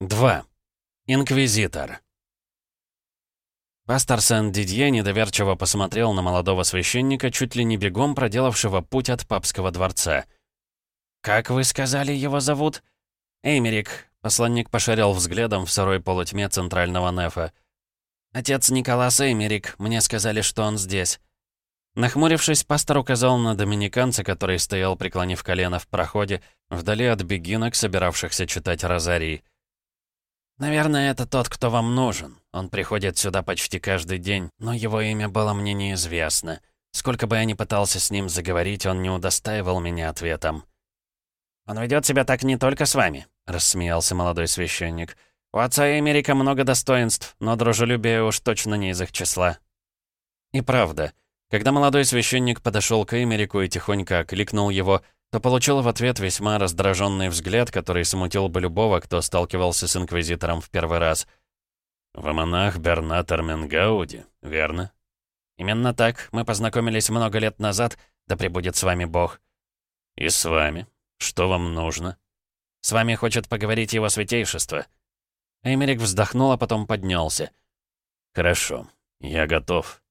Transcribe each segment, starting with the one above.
2. Инквизитор. Пастор Сен-Дидье недоверчиво посмотрел на молодого священника, чуть ли не бегом проделавшего путь от папского дворца. «Как вы сказали, его зовут?» «Эймерик», — посланник пошарил взглядом в сырой полутьме центрального нефа. «Отец Николас Эймерик, мне сказали, что он здесь». Нахмурившись, пастор указал на доминиканца, который стоял, преклонив колено в проходе, вдали от бегинок, собиравшихся читать розарий. «Наверное, это тот, кто вам нужен. Он приходит сюда почти каждый день, но его имя было мне неизвестно. Сколько бы я ни пытался с ним заговорить, он не удостаивал меня ответом». «Он ведет себя так не только с вами», — рассмеялся молодой священник. «У отца Эмерика много достоинств, но дружелюбие уж точно не из их числа». И правда, когда молодой священник подошел к Эмерику и тихонько окликнул его, то получил в ответ весьма раздраженный взгляд, который смутил бы любого, кто сталкивался с Инквизитором в первый раз. «Вы монах Бернат Арменгауди, верно?» «Именно так. Мы познакомились много лет назад, да пребудет с вами Бог». «И с вами. Что вам нужно?» «С вами хочет поговорить его святейшество». Эмерик вздохнул, а потом поднялся. «Хорошо. Я готов».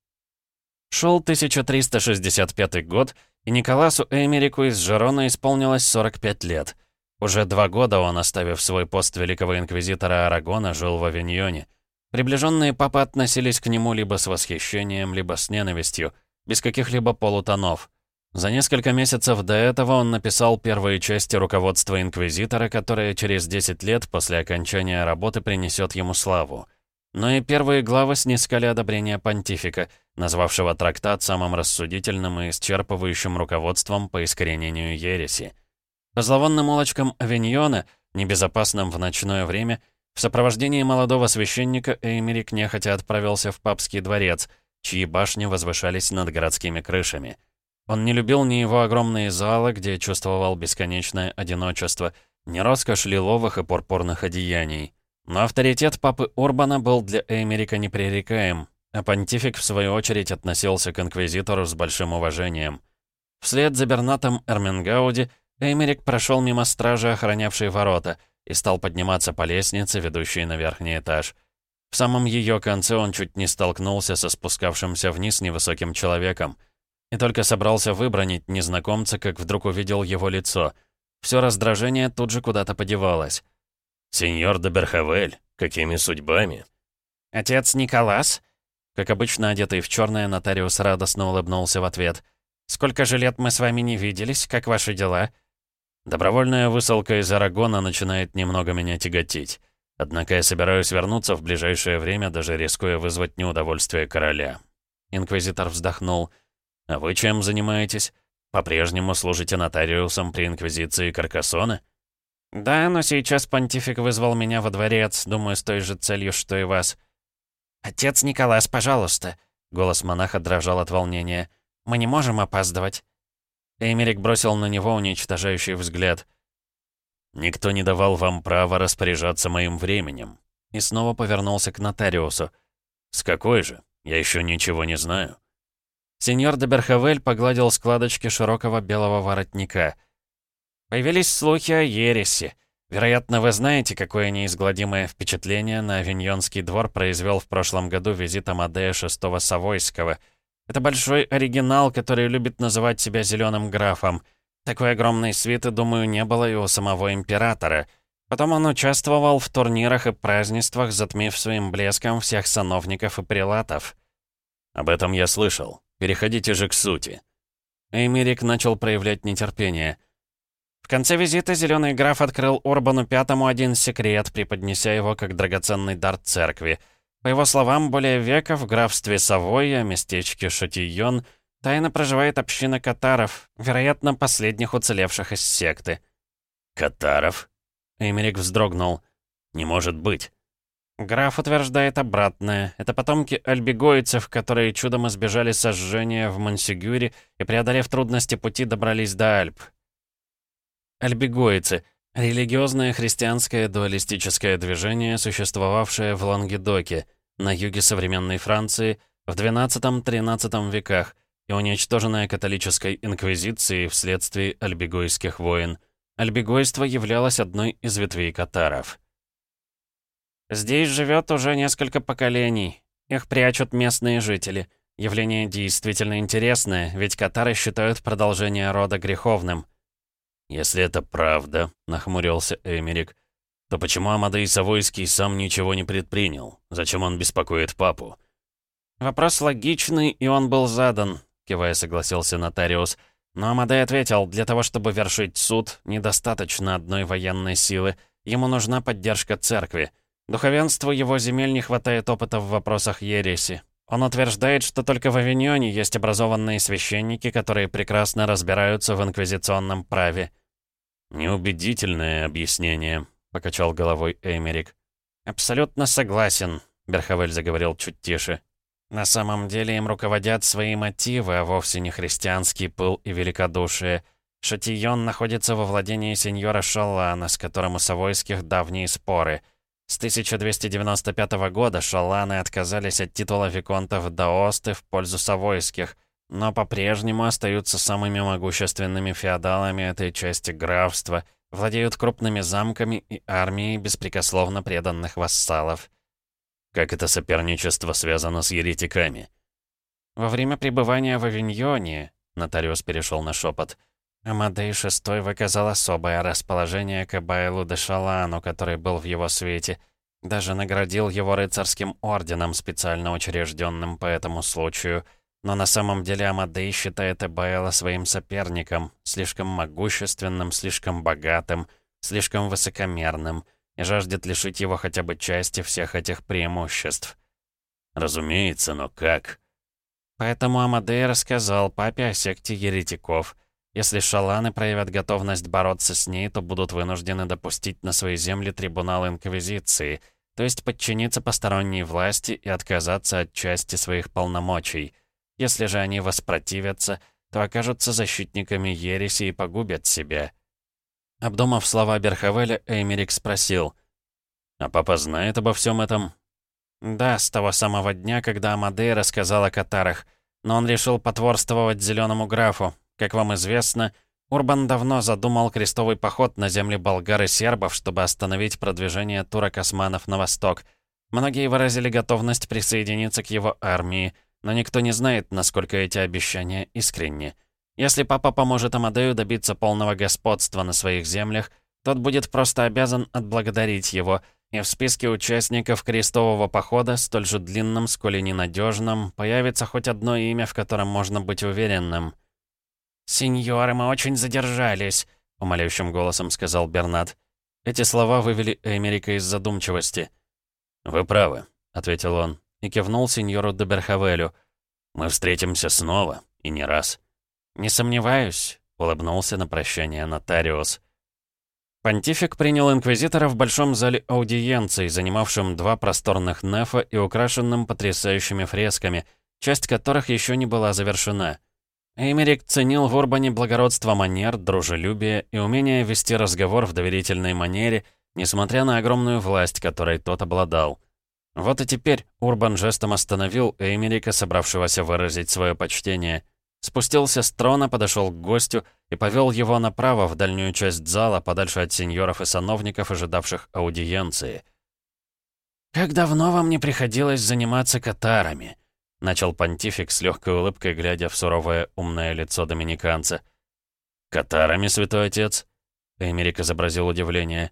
Шел 1365 год, и Николасу Эмерику из Жерона исполнилось 45 лет. Уже два года он, оставив свой пост великого инквизитора Арагона, жил в Авиньоне. Приближенные папы относились к нему либо с восхищением, либо с ненавистью, без каких-либо полутонов. За несколько месяцев до этого он написал первые части руководства инквизитора, которое через 10 лет после окончания работы принесет ему славу. Но и первые главы снискали одобрение понтифика, назвавшего трактат самым рассудительным и исчерпывающим руководством по искоренению ереси. По зловонным улочкам Авиньона, небезопасным в ночное время, в сопровождении молодого священника Эймерик нехотя отправился в папский дворец, чьи башни возвышались над городскими крышами. Он не любил ни его огромные залы, где чувствовал бесконечное одиночество, ни роскошь лиловых и пурпурных одеяний. Но авторитет папы Урбана был для Эймерика непререкаем, а понтифик, в свою очередь, относился к инквизитору с большим уважением. Вслед за Бернатом Эрмингауди Эймерик прошел мимо стражи, охранявшей ворота, и стал подниматься по лестнице, ведущей на верхний этаж. В самом ее конце он чуть не столкнулся со спускавшимся вниз невысоким человеком. И только собрался выбронить незнакомца, как вдруг увидел его лицо. Все раздражение тут же куда-то подевалось. «Сеньор де Берхавель, какими судьбами?» «Отец Николас?» Как обычно, одетый в черное, нотариус радостно улыбнулся в ответ. «Сколько же лет мы с вами не виделись? Как ваши дела?» Добровольная высылка из Арагона начинает немного меня тяготить. Однако я собираюсь вернуться в ближайшее время, даже рискуя вызвать неудовольствие короля. Инквизитор вздохнул. «А вы чем занимаетесь? По-прежнему служите нотариусом при Инквизиции Каркасона?» «Да, но сейчас понтифик вызвал меня во дворец, думаю, с той же целью, что и вас». «Отец Николас, пожалуйста!» Голос монаха дрожал от волнения. «Мы не можем опаздывать». Эмерик бросил на него уничтожающий взгляд. «Никто не давал вам права распоряжаться моим временем». И снова повернулся к нотариусу. «С какой же? Я еще ничего не знаю». Сеньор де Берхавель погладил складочки широкого белого воротника — Появились слухи о ересе. Вероятно, вы знаете, какое неизгладимое впечатление на Авиньонский двор произвел в прошлом году визит Амадея VI Савойского. Это большой оригинал, который любит называть себя зеленым графом. Такой огромной свиты, думаю, не было и у самого императора. Потом он участвовал в турнирах и празднествах, затмив своим блеском всех сановников и прилатов. Об этом я слышал. Переходите же к сути. Эймерик начал проявлять нетерпение — в конце визита Зеленый граф открыл Урбану Пятому один секрет, преподнеся его как драгоценный дар церкви. По его словам, более века в графстве Савойя, местечке Шатийон, тайно проживает община катаров, вероятно, последних уцелевших из секты. «Катаров?» Эмерик вздрогнул. «Не может быть». Граф утверждает обратное. Это потомки альбегойцев, которые чудом избежали сожжения в Монсигюре и, преодолев трудности пути, добрались до Альп. Альбегойцы — религиозное христианское дуалистическое движение, существовавшее в Лангедоке, на юге современной Франции, в XII-XIII веках и уничтоженное католической инквизицией вследствие альбегойских войн. Альбегойство являлось одной из ветвей катаров. Здесь живет уже несколько поколений. Их прячут местные жители. Явление действительно интересное, ведь катары считают продолжение рода греховным. «Если это правда», — нахмурился Эмерик, то почему Амадей Савойский сам ничего не предпринял? Зачем он беспокоит папу? Вопрос логичный, и он был задан, кивая согласился нотариус. Но Амадей ответил, для того, чтобы вершить суд, недостаточно одной военной силы. Ему нужна поддержка церкви. Духовенству его земель не хватает опыта в вопросах ереси. Он утверждает, что только в Авиньоне есть образованные священники, которые прекрасно разбираются в инквизиционном праве. «Неубедительное объяснение», — покачал головой Эймерик. «Абсолютно согласен», — Берхавель заговорил чуть тише. «На самом деле им руководят свои мотивы, а вовсе не христианский пыл и великодушие. Шатийон находится во владении сеньора Шаллана, с которым у Савойских давние споры — с 1295 года шаланы отказались от титула виконтов Даосты в пользу Савойских, но по-прежнему остаются самыми могущественными феодалами этой части графства, владеют крупными замками и армией беспрекословно преданных вассалов. Как это соперничество связано с еретиками? Во время пребывания в Авиньоне, нотариус перешел на шепот, — Амадей VI выказал особое расположение к Эбайлу де Шалану, который был в его свете. Даже наградил его рыцарским орденом, специально учрежденным по этому случаю. Но на самом деле Амадей считает Эбайла своим соперником, слишком могущественным, слишком богатым, слишком высокомерным, и жаждет лишить его хотя бы части всех этих преимуществ. Разумеется, но как? Поэтому Амадей рассказал папе о секте еретиков — если шаланы проявят готовность бороться с ней, то будут вынуждены допустить на свои земли трибунал Инквизиции, то есть подчиниться посторонней власти и отказаться от части своих полномочий. Если же они воспротивятся, то окажутся защитниками ереси и погубят себя. Обдумав слова Берхавеля, Эймерик спросил. «А папа знает обо всем этом?» «Да, с того самого дня, когда Амадей рассказал о катарах, но он решил потворствовать зеленому графу, как вам известно, Урбан давно задумал крестовый поход на земли болгар и сербов, чтобы остановить продвижение турок-османов на восток. Многие выразили готовность присоединиться к его армии, но никто не знает, насколько эти обещания искренни. Если папа поможет Амадею добиться полного господства на своих землях, тот будет просто обязан отблагодарить его, и в списке участников крестового похода, столь же длинном, сколь и ненадежном, появится хоть одно имя, в котором можно быть уверенным — «Сеньоры, мы очень задержались», — умоляющим голосом сказал Бернат. Эти слова вывели Эмерика из задумчивости. «Вы правы», — ответил он и кивнул сеньору Деберхавелю. «Мы встретимся снова, и не раз». «Не сомневаюсь», — улыбнулся на прощание нотариус. Понтифик принял инквизитора в большом зале аудиенций, занимавшем два просторных нефа и украшенным потрясающими фресками, часть которых еще не была завершена. Эмерик ценил в Урбане благородство манер, дружелюбие и умение вести разговор в доверительной манере, несмотря на огромную власть, которой тот обладал. Вот и теперь Урбан жестом остановил Эмерика, собравшегося выразить свое почтение. Спустился с трона, подошел к гостю и повел его направо в дальнюю часть зала, подальше от сеньоров и сановников, ожидавших аудиенции. «Как давно вам не приходилось заниматься катарами?» — начал понтифик с легкой улыбкой, глядя в суровое умное лицо доминиканца. «Катарами, святой отец?» Эмерик изобразил удивление.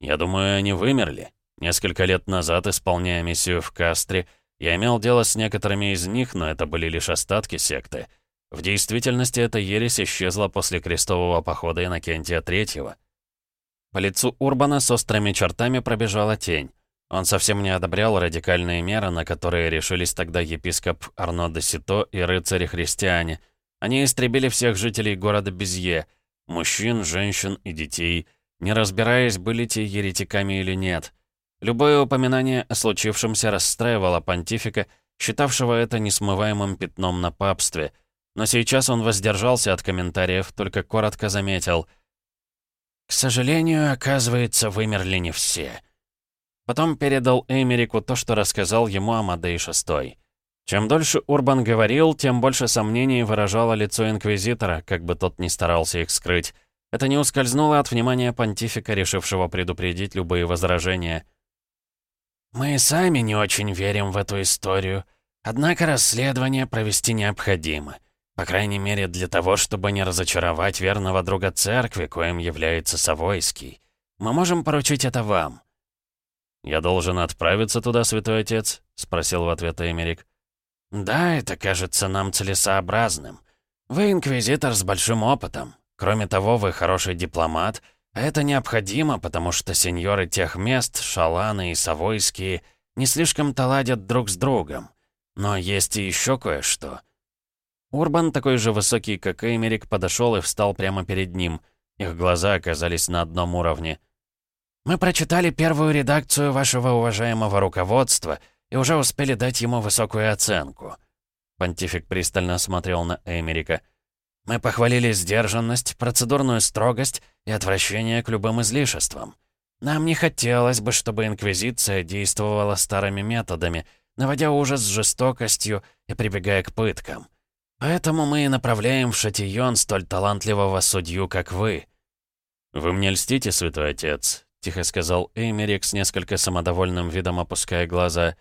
«Я думаю, они вымерли. Несколько лет назад, исполняя миссию в Кастре, я имел дело с некоторыми из них, но это были лишь остатки секты. В действительности эта ересь исчезла после крестового похода Иннокентия Третьего». По лицу Урбана с острыми чертами пробежала тень. Он совсем не одобрял радикальные меры, на которые решились тогда епископ Арно де Сито и рыцари-христиане. Они истребили всех жителей города Безье, мужчин, женщин и детей, не разбираясь, были те еретиками или нет. Любое упоминание о случившемся расстраивало понтифика, считавшего это несмываемым пятном на папстве. Но сейчас он воздержался от комментариев, только коротко заметил. «К сожалению, оказывается, вымерли не все». Потом передал Эмерику то, что рассказал ему Амадей VI. Чем дольше Урбан говорил, тем больше сомнений выражало лицо Инквизитора, как бы тот ни старался их скрыть. Это не ускользнуло от внимания понтифика, решившего предупредить любые возражения. «Мы сами не очень верим в эту историю. Однако расследование провести необходимо. По крайней мере, для того, чтобы не разочаровать верного друга церкви, коим является Савойский. Мы можем поручить это вам». «Я должен отправиться туда, святой отец?» — спросил в ответ Эмерик. «Да, это кажется нам целесообразным. Вы инквизитор с большим опытом. Кроме того, вы хороший дипломат, это необходимо, потому что сеньоры тех мест, шаланы и савойские, не слишком-то ладят друг с другом. Но есть и еще кое-что». Урбан, такой же высокий, как Эмерик, подошел и встал прямо перед ним. Их глаза оказались на одном уровне. «Мы прочитали первую редакцию вашего уважаемого руководства и уже успели дать ему высокую оценку». Понтифик пристально смотрел на Эмерика. «Мы похвалили сдержанность, процедурную строгость и отвращение к любым излишествам. Нам не хотелось бы, чтобы Инквизиция действовала старыми методами, наводя ужас с жестокостью и прибегая к пыткам. Поэтому мы и направляем в Шатион столь талантливого судью, как вы». «Вы мне льстите, святой отец», — тихо сказал Эймерик с несколько самодовольным видом опуская глаза.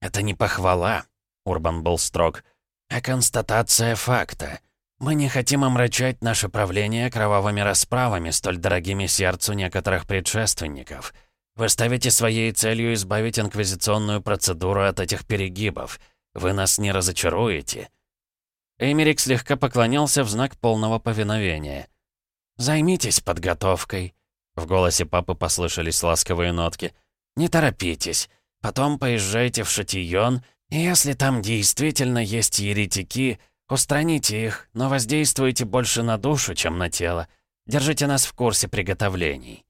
«Это не похвала», — Урбан был строг, — «а констатация факта. Мы не хотим омрачать наше правление кровавыми расправами, столь дорогими сердцу некоторых предшественников. Вы ставите своей целью избавить инквизиционную процедуру от этих перегибов. Вы нас не разочаруете». Эмерик слегка поклонился в знак полного повиновения. «Займитесь подготовкой». В голосе папы послышались ласковые нотки. «Не торопитесь. Потом поезжайте в Шатион, и если там действительно есть еретики, устраните их, но воздействуйте больше на душу, чем на тело. Держите нас в курсе приготовлений».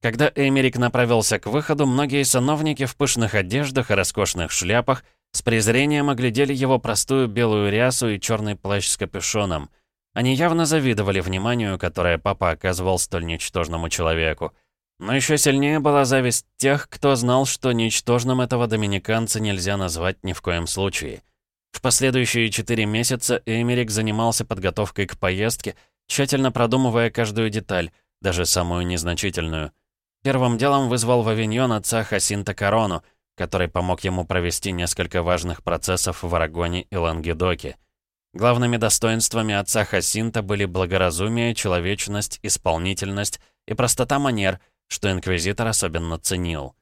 Когда Эмерик направился к выходу, многие сановники в пышных одеждах и роскошных шляпах с презрением оглядели его простую белую рясу и черный плащ с капюшоном. Они явно завидовали вниманию, которое папа оказывал столь ничтожному человеку. Но еще сильнее была зависть тех, кто знал, что ничтожным этого доминиканца нельзя назвать ни в коем случае. В последующие четыре месяца Эмерик занимался подготовкой к поездке, тщательно продумывая каждую деталь, даже самую незначительную. Первым делом вызвал в Авиньон отца Хасинта Корону — который помог ему провести несколько важных процессов в Арагоне и Лангедоке. Главными достоинствами отца Хасинта были благоразумие, человечность, исполнительность и простота манер, что инквизитор особенно ценил.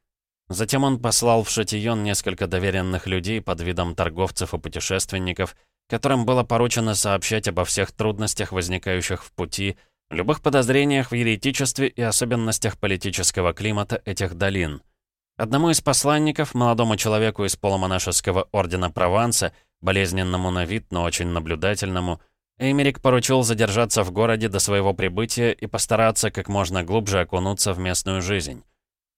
Затем он послал в Шатион несколько доверенных людей под видом торговцев и путешественников, которым было поручено сообщать обо всех трудностях, возникающих в пути, любых подозрениях в еретичестве и особенностях политического климата этих долин — Одному из посланников, молодому человеку из полумонашеского ордена Прованса, болезненному на вид, но очень наблюдательному, Эймерик поручил задержаться в городе до своего прибытия и постараться как можно глубже окунуться в местную жизнь.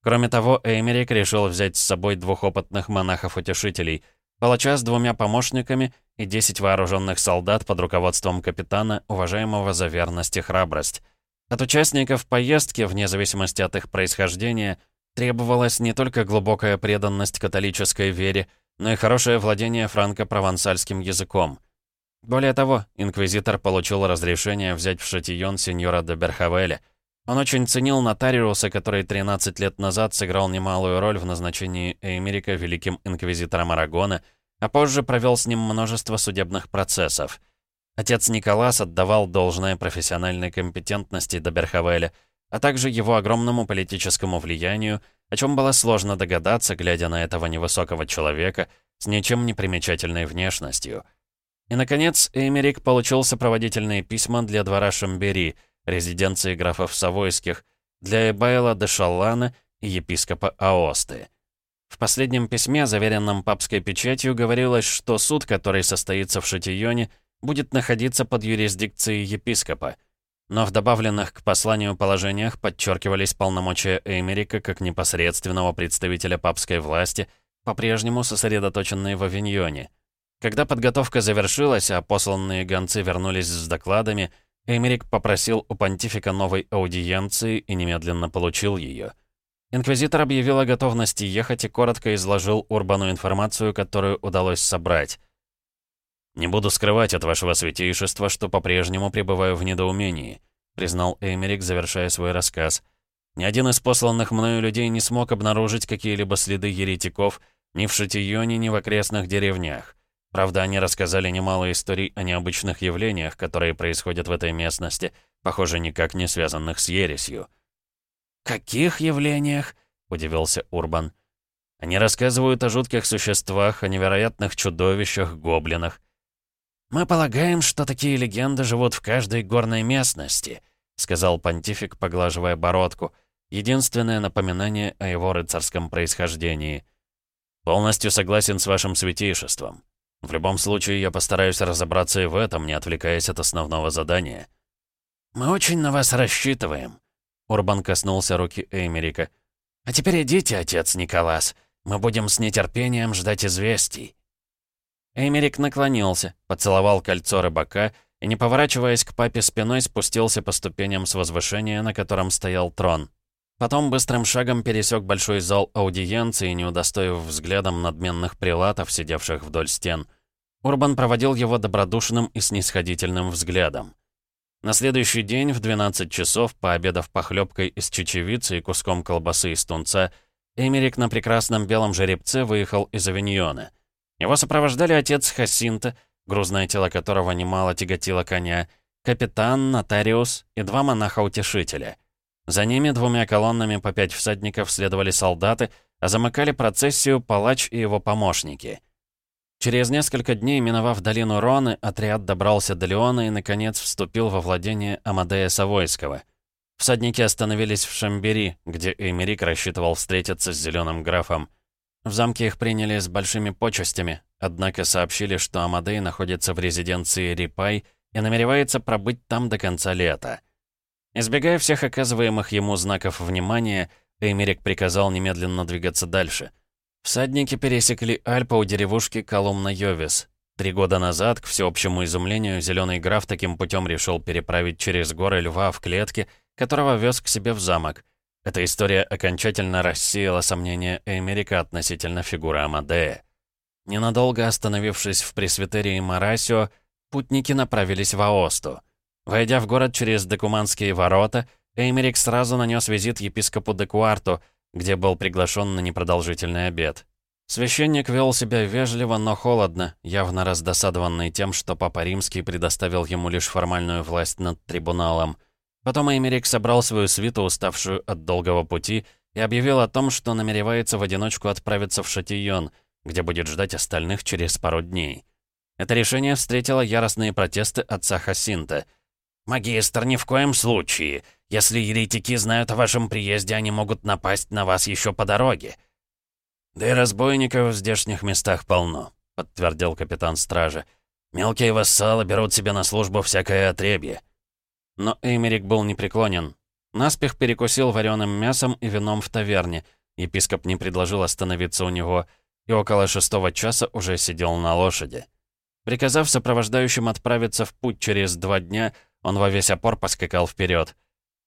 Кроме того, Эймерик решил взять с собой двух опытных монахов-утешителей, палача с двумя помощниками и 10 вооруженных солдат под руководством капитана, уважаемого за верность и храбрость. От участников поездки, вне зависимости от их происхождения, Требовалась не только глубокая преданность католической вере, но и хорошее владение франко-провансальским языком. Более того, инквизитор получил разрешение взять в шатион сеньора де Берхавеля. Он очень ценил нотариуса, который 13 лет назад сыграл немалую роль в назначении Эмерика великим инквизитором Арагона, а позже провел с ним множество судебных процессов. Отец Николас отдавал должное профессиональной компетентности до Берхавеля — а также его огромному политическому влиянию, о чем было сложно догадаться, глядя на этого невысокого человека с ничем не примечательной внешностью. И, наконец, Эмерик получил сопроводительные письма для двора Шамбери, резиденции графов Савойских, для Эбайла де Шаллана и епископа Аосты. В последнем письме, заверенном папской печатью, говорилось, что суд, который состоится в Шатионе, будет находиться под юрисдикцией епископа — но в добавленных к посланию положениях подчеркивались полномочия Эмерика как непосредственного представителя папской власти, по-прежнему сосредоточенные в Авиньоне. Когда подготовка завершилась, а посланные гонцы вернулись с докладами, Эмерик попросил у понтифика новой аудиенции и немедленно получил ее. Инквизитор объявил о готовности ехать и коротко изложил Урбану информацию, которую удалось собрать. «Не буду скрывать от вашего святейшества, что по-прежнему пребываю в недоумении», признал Эмерик, завершая свой рассказ. Ни один из посланных мною людей не смог обнаружить какие-либо следы еретиков ни в Шатионе, ни в окрестных деревнях. Правда, они рассказали немало историй о необычных явлениях, которые происходят в этой местности, похоже, никак не связанных с ересью. «Каких явлениях?» — удивился Урбан. «Они рассказывают о жутких существах, о невероятных чудовищах, гоблинах. Мы полагаем, что такие легенды живут в каждой горной местности», — сказал понтифик, поглаживая бородку — Единственное напоминание о его рыцарском происхождении. Полностью согласен с вашим святейшеством. В любом случае, я постараюсь разобраться и в этом, не отвлекаясь от основного задания. «Мы очень на вас рассчитываем», — Урбан коснулся руки Эймерика. «А теперь идите, отец Николас. Мы будем с нетерпением ждать известий». Эймерик наклонился, поцеловал кольцо рыбака и, не поворачиваясь к папе спиной, спустился по ступеням с возвышения, на котором стоял трон. Потом быстрым шагом пересек большой зал аудиенции, не удостоив взглядом надменных прилатов, сидевших вдоль стен. Урбан проводил его добродушным и снисходительным взглядом. На следующий день в 12 часов, пообедав похлебкой из чечевицы и куском колбасы из тунца, Эмерик на прекрасном белом жеребце выехал из Авиньона. Его сопровождали отец Хасинта, грузное тело которого немало тяготило коня, капитан, нотариус и два монаха-утешителя — за ними двумя колоннами по пять всадников следовали солдаты, а замыкали процессию палач и его помощники. Через несколько дней, миновав долину Роны, отряд добрался до Леона и, наконец, вступил во владение Амадея Савойского. Всадники остановились в Шамбери, где Эмерик рассчитывал встретиться с зеленым графом. В замке их приняли с большими почестями, однако сообщили, что Амадей находится в резиденции Рипай и намеревается пробыть там до конца лета. Избегая всех оказываемых ему знаков внимания, Эймерик приказал немедленно двигаться дальше. Всадники пересекли Альпы у деревушки Колумна-Йовис. Три года назад, к всеобщему изумлению, Зеленый граф таким путем решил переправить через горы льва в клетке, которого вез к себе в замок. Эта история окончательно рассеяла сомнения Эймерика относительно фигуры Амадея. Ненадолго остановившись в пресвитерии Марасио, путники направились в Аосту. Войдя в город через Декуманские ворота, Эймерик сразу нанес визит епископу Декуарту, где был приглашен на непродолжительный обед. Священник вел себя вежливо, но холодно, явно раздосадованный тем, что Папа Римский предоставил ему лишь формальную власть над трибуналом. Потом Эймерик собрал свою свиту, уставшую от долгого пути, и объявил о том, что намеревается в одиночку отправиться в Шатийон, где будет ждать остальных через пару дней. Это решение встретило яростные протесты отца Хасинта — «Магистр, ни в коем случае. Если еретики знают о вашем приезде, они могут напасть на вас еще по дороге». «Да и разбойников в здешних местах полно», — подтвердил капитан стражи. «Мелкие вассалы берут себе на службу всякое отребье». Но Эймерик был непреклонен. Наспех перекусил вареным мясом и вином в таверне. Епископ не предложил остановиться у него, и около шестого часа уже сидел на лошади. Приказав сопровождающим отправиться в путь через два дня, он во весь опор поскакал вперед.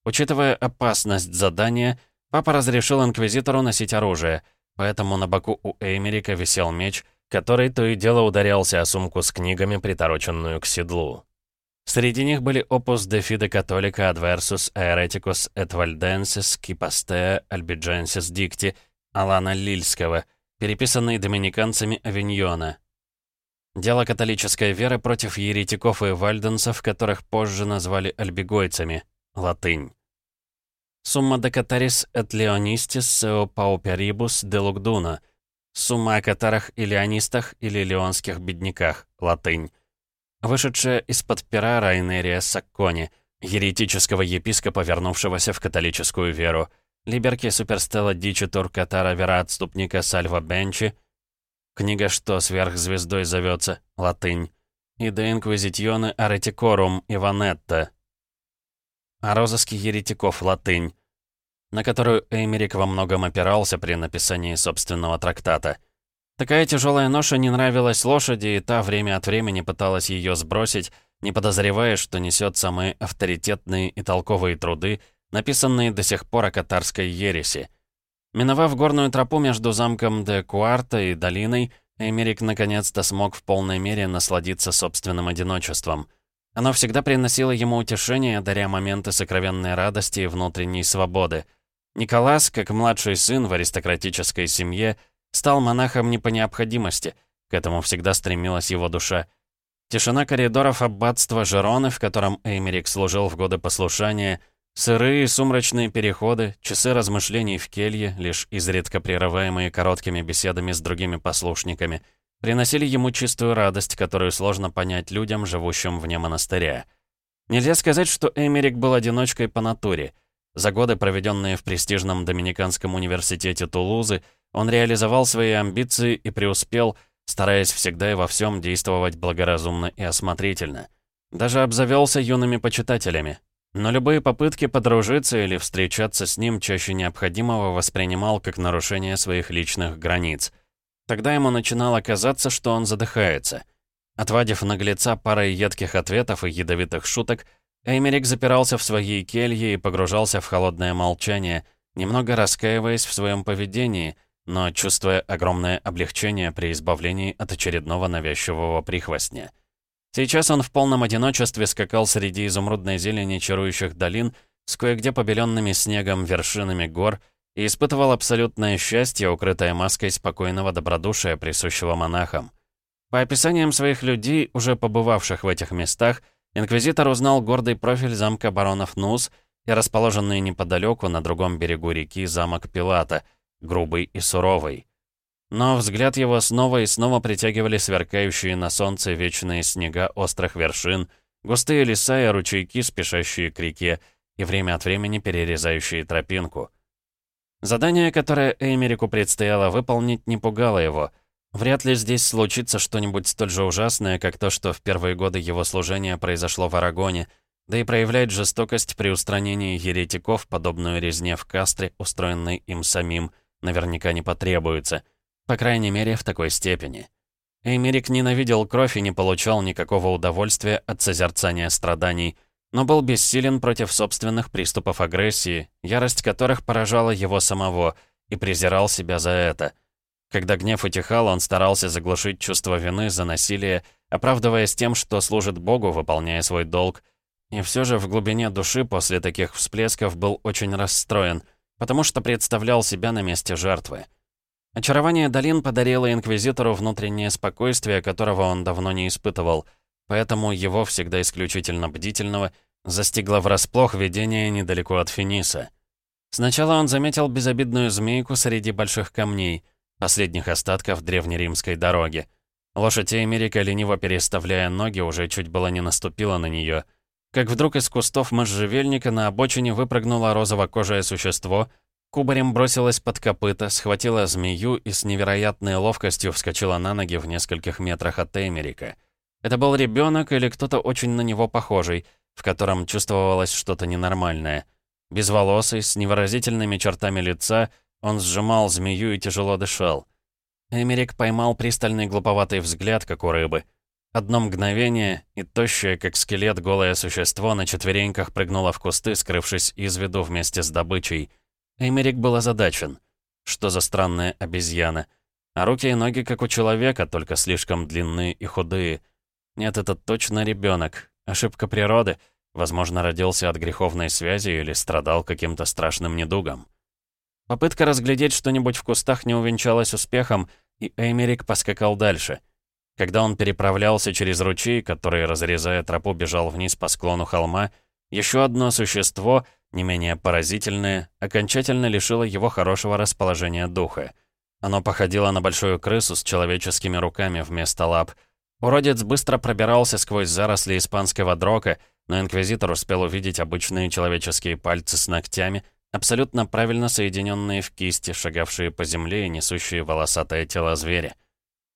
Учитывая опасность задания, папа разрешил инквизитору носить оружие, поэтому на боку у Эймерика висел меч, который то и дело ударялся о сумку с книгами, притороченную к седлу. Среди них были опус de fide catholica adversus aereticus et valdensis kipastea albigensis dicti Алана Лильского, переписанный доминиканцами Авиньона, Дело католической веры против еретиков и вальденцев, которых позже назвали альбигойцами. Латынь. Сумма cataris et leonistis seo pauperibus de lugduna. Сумма о катарах и леонистах или леонских бедняках. Латынь. Вышедшая из-под пера Райнерия Саккони, еретического епископа, вернувшегося в католическую веру. Либерки суперстелла дичи туркатара вероотступника Сальва Бенчи — Книга «Что сверхзвездой зовется» латынь. И «De Inquisitione Areticorum» Иванетта. О розыске еретиков латынь, на которую Эймерик во многом опирался при написании собственного трактата. Такая тяжелая ноша не нравилась лошади, и та время от времени пыталась ее сбросить, не подозревая, что несет самые авторитетные и толковые труды, написанные до сих пор о катарской ереси — Миновав горную тропу между замком де Куарта и долиной, Эмерик наконец-то смог в полной мере насладиться собственным одиночеством. Оно всегда приносило ему утешение, даря моменты сокровенной радости и внутренней свободы. Николас, как младший сын в аристократической семье, стал монахом не по необходимости, к этому всегда стремилась его душа. Тишина коридоров аббатства Жероны, в котором Эймерик служил в годы послушания, сырые сумрачные переходы, часы размышлений в келье, лишь изредка прерываемые короткими беседами с другими послушниками, приносили ему чистую радость, которую сложно понять людям, живущим вне монастыря. Нельзя сказать, что Эмерик был одиночкой по натуре. За годы, проведенные в престижном Доминиканском университете Тулузы, он реализовал свои амбиции и преуспел, стараясь всегда и во всем действовать благоразумно и осмотрительно. Даже обзавелся юными почитателями. Но любые попытки подружиться или встречаться с ним чаще необходимого воспринимал как нарушение своих личных границ. Тогда ему начинало казаться, что он задыхается. Отвадив наглеца парой едких ответов и ядовитых шуток, Эймерик запирался в своей келье и погружался в холодное молчание, немного раскаиваясь в своем поведении, но чувствуя огромное облегчение при избавлении от очередного навязчивого прихвостня. Сейчас он в полном одиночестве скакал среди изумрудной зелени чарующих долин с кое-где побеленными снегом вершинами гор и испытывал абсолютное счастье, укрытое маской спокойного добродушия, присущего монахам. По описаниям своих людей, уже побывавших в этих местах, Инквизитор узнал гордый профиль замка баронов Нус и расположенный неподалеку на другом берегу реки замок Пилата, грубый и суровый. Но взгляд его снова и снова притягивали сверкающие на солнце вечные снега острых вершин, густые леса и ручейки, спешащие к реке, и время от времени перерезающие тропинку. Задание, которое Эймерику предстояло выполнить, не пугало его — Вряд ли здесь случится что-нибудь столь же ужасное, как то, что в первые годы его служения произошло в Арагоне, да и проявлять жестокость при устранении еретиков, подобную резне в Кастре, устроенной им самим, наверняка не потребуется. По крайней мере, в такой степени. Эймерик ненавидел кровь и не получал никакого удовольствия от созерцания страданий, но был бессилен против собственных приступов агрессии, ярость которых поражала его самого, и презирал себя за это — когда гнев утихал, он старался заглушить чувство вины за насилие, оправдываясь тем, что служит Богу, выполняя свой долг. И все же в глубине души после таких всплесков был очень расстроен, потому что представлял себя на месте жертвы. Очарование долин подарило Инквизитору внутреннее спокойствие, которого он давно не испытывал, поэтому его, всегда исключительно бдительного, застигло врасплох видение недалеко от Финиса. Сначала он заметил безобидную змейку среди больших камней — последних остатков древнеримской дороги. Лошадь Эмерика, лениво переставляя ноги, уже чуть было не наступила на нее. Как вдруг из кустов можжевельника на обочине выпрыгнуло розово-кожее существо, кубарем бросилось под копыта, схватила змею и с невероятной ловкостью вскочила на ноги в нескольких метрах от Эмерика. Это был ребенок или кто-то очень на него похожий, в котором чувствовалось что-то ненормальное. Безволосый, с невыразительными чертами лица — он сжимал змею и тяжело дышал. Эмерик поймал пристальный глуповатый взгляд, как у рыбы. Одно мгновение, и тощее, как скелет, голое существо на четвереньках прыгнуло в кусты, скрывшись из виду вместе с добычей. Эмерик был озадачен. Что за странная обезьяна? А руки и ноги, как у человека, только слишком длинные и худые. Нет, это точно ребенок. Ошибка природы. Возможно, родился от греховной связи или страдал каким-то страшным недугом. Попытка разглядеть что-нибудь в кустах не увенчалась успехом, и Эймерик поскакал дальше. Когда он переправлялся через ручей, который, разрезая тропу, бежал вниз по склону холма, еще одно существо, не менее поразительное, окончательно лишило его хорошего расположения духа. Оно походило на большую крысу с человеческими руками вместо лап. Уродец быстро пробирался сквозь заросли испанского дрока, но Инквизитор успел увидеть обычные человеческие пальцы с ногтями, абсолютно правильно соединенные в кисти, шагавшие по земле и несущие волосатое тело зверя.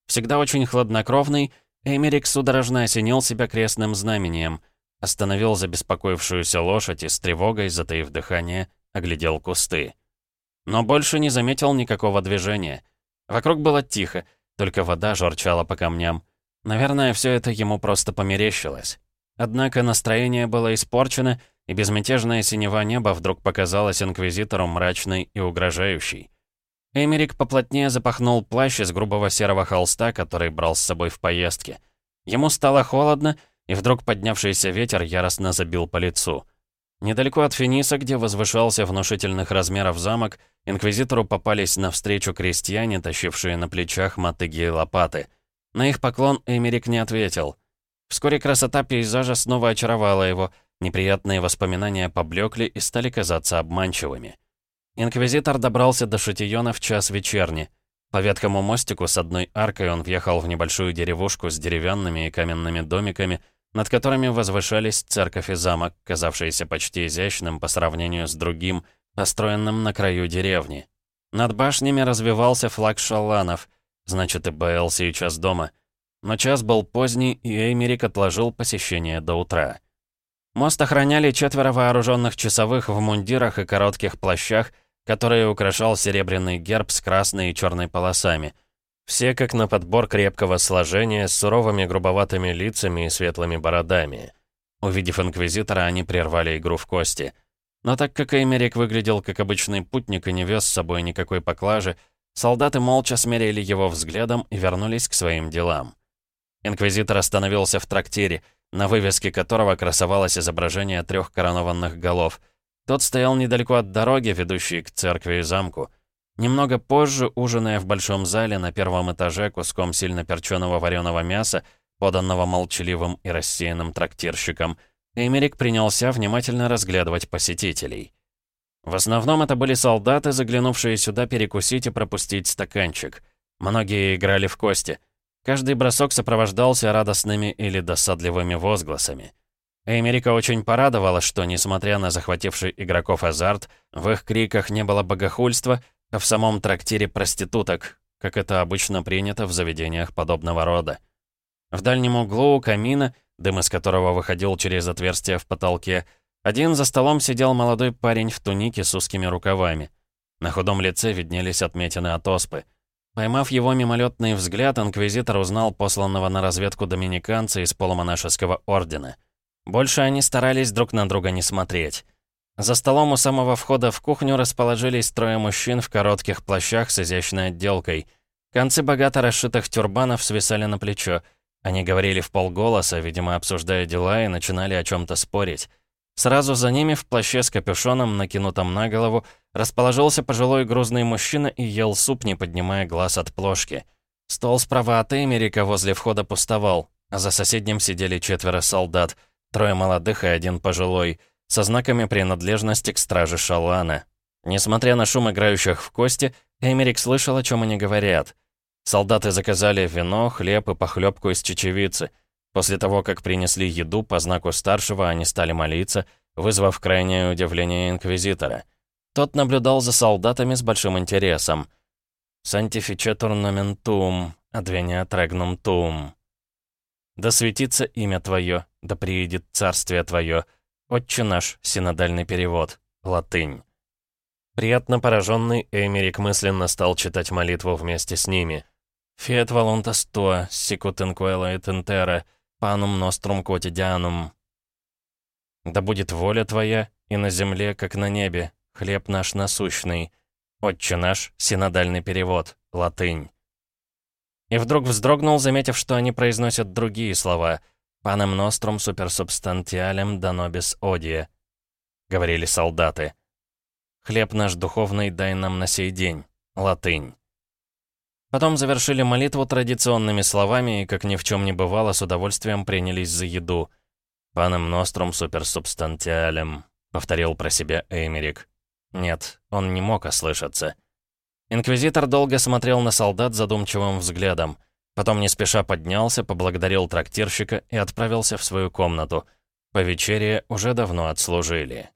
Всегда очень хладнокровный, Эмерик судорожно осенил себя крестным знамением, остановил забеспокоившуюся лошадь и с тревогой, затаив дыхание, оглядел кусты. Но больше не заметил никакого движения. Вокруг было тихо, только вода журчала по камням. Наверное, все это ему просто померещилось. Однако настроение было испорчено, и безмятежное синева неба вдруг показалось инквизитору мрачной и угрожающей. Эмерик поплотнее запахнул плащ из грубого серого холста, который брал с собой в поездке. Ему стало холодно, и вдруг поднявшийся ветер яростно забил по лицу. Недалеко от Финиса, где возвышался внушительных размеров замок, инквизитору попались навстречу крестьяне, тащившие на плечах мотыги и лопаты. На их поклон Эмерик не ответил. Вскоре красота пейзажа снова очаровала его, неприятные воспоминания поблекли и стали казаться обманчивыми. Инквизитор добрался до Шатиона в час вечерни. По ветхому мостику с одной аркой он въехал в небольшую деревушку с деревянными и каменными домиками, над которыми возвышались церковь и замок, казавшиеся почти изящным по сравнению с другим, построенным на краю деревни. Над башнями развивался флаг шаланов, значит и Бэл сейчас дома. Но час был поздний, и Эймерик отложил посещение до утра. Мост охраняли четверо вооруженных часовых в мундирах и коротких плащах, которые украшал серебряный герб с красной и черной полосами — все как на подбор крепкого сложения, с суровыми грубоватыми лицами и светлыми бородами. Увидев Инквизитора, они прервали игру в кости. Но так как Эймерик выглядел как обычный путник и не вез с собой никакой поклажи, солдаты молча смерили его взглядом и вернулись к своим делам. Инквизитор остановился в трактире, на вывеске которого красовалось изображение трех коронованных голов. Тот стоял недалеко от дороги, ведущей к церкви и замку. Немного позже, ужиная в большом зале на первом этаже куском сильно перченого вареного мяса, поданного молчаливым и рассеянным трактирщиком, Эмерик принялся внимательно разглядывать посетителей. В основном это были солдаты, заглянувшие сюда перекусить и пропустить стаканчик. Многие играли в кости. Каждый бросок сопровождался радостными или досадливыми возгласами. Эмерика очень порадовала, что, несмотря на захвативший игроков азарт, в их криках не было богохульства — а в самом трактире проституток, как это обычно принято в заведениях подобного рода. В дальнем углу у камина, дым из которого выходил через отверстие в потолке, один за столом сидел молодой парень в тунике с узкими рукавами. На худом лице виднелись отметины от оспы. Поймав его мимолетный взгляд, инквизитор узнал посланного на разведку доминиканца из полумонашеского ордена. Больше они старались друг на друга не смотреть. За столом у самого входа в кухню расположились трое мужчин в коротких плащах с изящной отделкой. Концы богато расшитых тюрбанов свисали на плечо. Они говорили в полголоса, видимо, обсуждая дела, и начинали о чем-то спорить. Сразу за ними в плаще с капюшоном, накинутом на голову, расположился пожилой грузный мужчина и ел суп, не поднимая глаз от плошки. Стол справа от Эмерика возле входа пустовал, а за соседним сидели четверо солдат, трое молодых и один пожилой — со знаками принадлежности к страже Шалана. Несмотря на шум играющих в кости, Эмерик слышал, о чем они говорят. Солдаты заказали вино, хлеб и похлебку из чечевицы. После того, как принесли еду, по знаку старшего они стали молиться, вызвав крайнее удивление Инквизитора. Тот наблюдал за солдатами с большим интересом. «Сантифичетур номентум, адвениат регнум тум». «Да светится имя Твое, да приедет царствие Твое, «Отче наш», синодальный перевод, латынь. Приятно пораженный, Эмерик мысленно стал читать молитву вместе с ними. «Fiat voluntas tua, sicut in quella et intera, panum nostrum quotidianum». «Да будет воля Твоя и на земле, как на небе, хлеб наш насущный». «Отче наш», синодальный перевод, латынь. И вдруг вздрогнул, заметив, что они произносят другие слова — «Панем нострум суперсубстантиалем данобис одия», — говорили солдаты. «Хлеб наш духовный дай нам на сей день». Латынь. Потом завершили молитву традиционными словами и, как ни в чем не бывало, с удовольствием принялись за еду. «Панем нострум суперсубстантиалем», — повторил про себя Эймерик. Нет, он не мог ослышаться. Инквизитор долго смотрел на солдат задумчивым взглядом. Потом не спеша поднялся, поблагодарил трактирщика и отправился в свою комнату. По вечере уже давно отслужили.